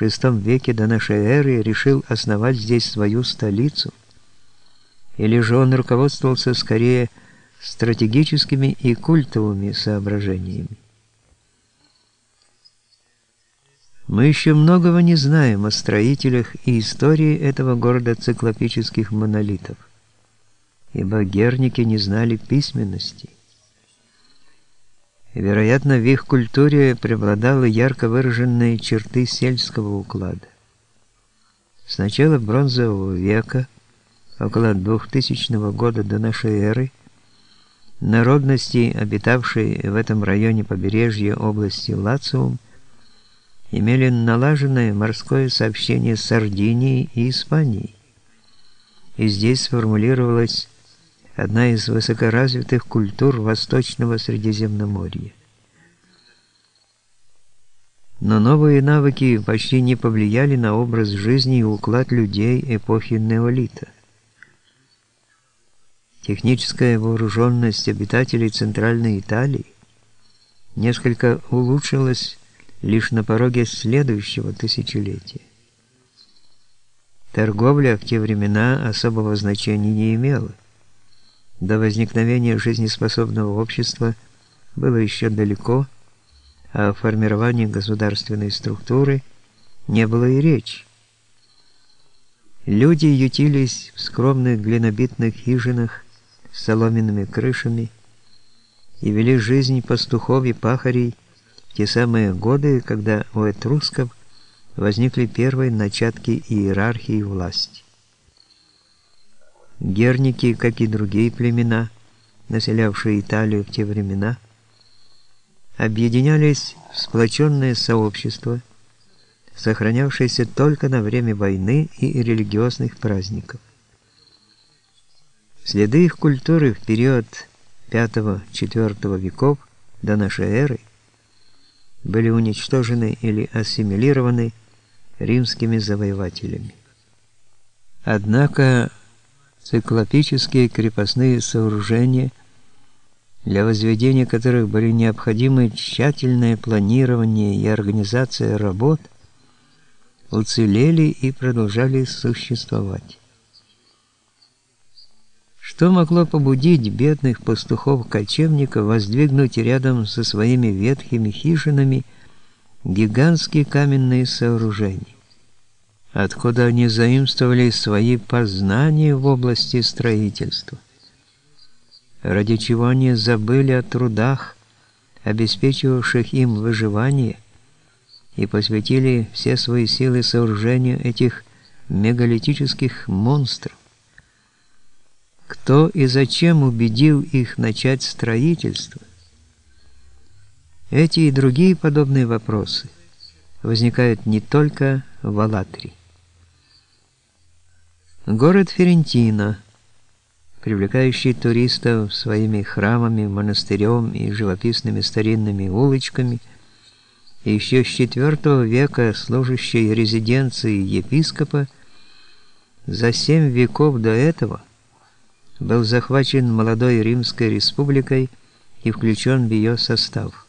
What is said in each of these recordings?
в VI веке до нашей эры решил основать здесь свою столицу? Или же он руководствовался скорее стратегическими и культовыми соображениями? Мы еще многого не знаем о строителях и истории этого города циклопических монолитов, ибо герники не знали письменности. Вероятно, в их культуре преобладали ярко выраженные черты сельского уклада. С начала бронзового века, около 2000 года до нашей эры, народности, обитавшие в этом районе побережья области Лациум, имели налаженное морское сообщение с Сардинией и Испанией. И здесь сформулировалась одна из высокоразвитых культур Восточного Средиземноморья. Но новые навыки почти не повлияли на образ жизни и уклад людей эпохи неолита. Техническая вооруженность обитателей Центральной Италии несколько улучшилась лишь на пороге следующего тысячелетия. Торговля в те времена особого значения не имела. До возникновения жизнеспособного общества было еще далеко, а о формировании государственной структуры не было и речи. Люди ютились в скромных глинобитных хижинах с соломенными крышами и вели жизнь пастухов и пахарей в те самые годы, когда у этрусков возникли первые начатки иерархии власти. Герники, как и другие племена, населявшие Италию в те времена, объединялись в сплоченное сообщество, сохранявшееся только на время войны и религиозных праздников. Следы их культуры в период V-IV веков до нашей эры были уничтожены или ассимилированы римскими завоевателями. Однако циклопические крепостные сооружения, для возведения которых были необходимы тщательное планирование и организация работ, уцелели и продолжали существовать. Что могло побудить бедных пастухов-кочевников воздвигнуть рядом со своими ветхими хижинами гигантские каменные сооружения? Откуда они заимствовали свои познания в области строительства, ради чего они забыли о трудах, обеспечивавших им выживание, и посвятили все свои силы сооружению этих мегалитических монстров. Кто и зачем убедил их начать строительство? Эти и другие подобные вопросы возникают не только в Алатри. Город Ферентина, привлекающий туристов своими храмами, монастырем и живописными старинными улочками, еще с IV века служащий резиденцией епископа, за семь веков до этого был захвачен молодой Римской республикой и включен в ее состав.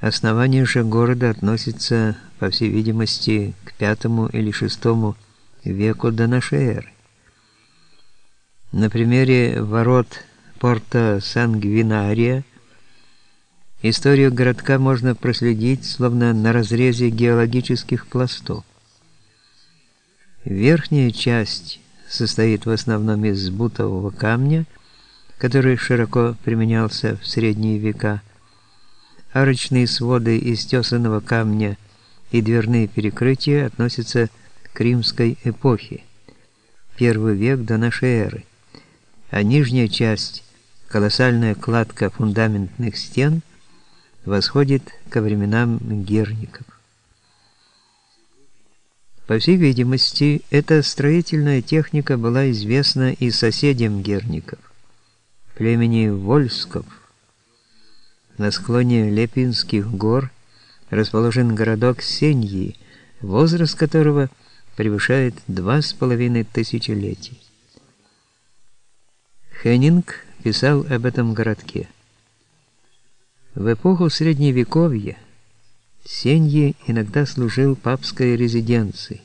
Основание же города относится, по всей видимости, к пятому или шестому веку до нашей эры. На примере ворот порта Сангвинария историю городка можно проследить словно на разрезе геологических пластов. Верхняя часть состоит в основном из бутового камня, который широко применялся в средние века. Арочные своды из тесаного камня и дверные перекрытия относятся к к римской эпохе, первый век до нашей эры, а нижняя часть, колоссальная кладка фундаментных стен, восходит ко временам герников. По всей видимости, эта строительная техника была известна и соседям герников, племени Вольсков. На склоне Лепинских гор расположен городок Сеньи, возраст которого – превышает два с половиной тысячелетий. Хеннинг писал об этом городке. В эпоху Средневековья Сеньи иногда служил папской резиденцией.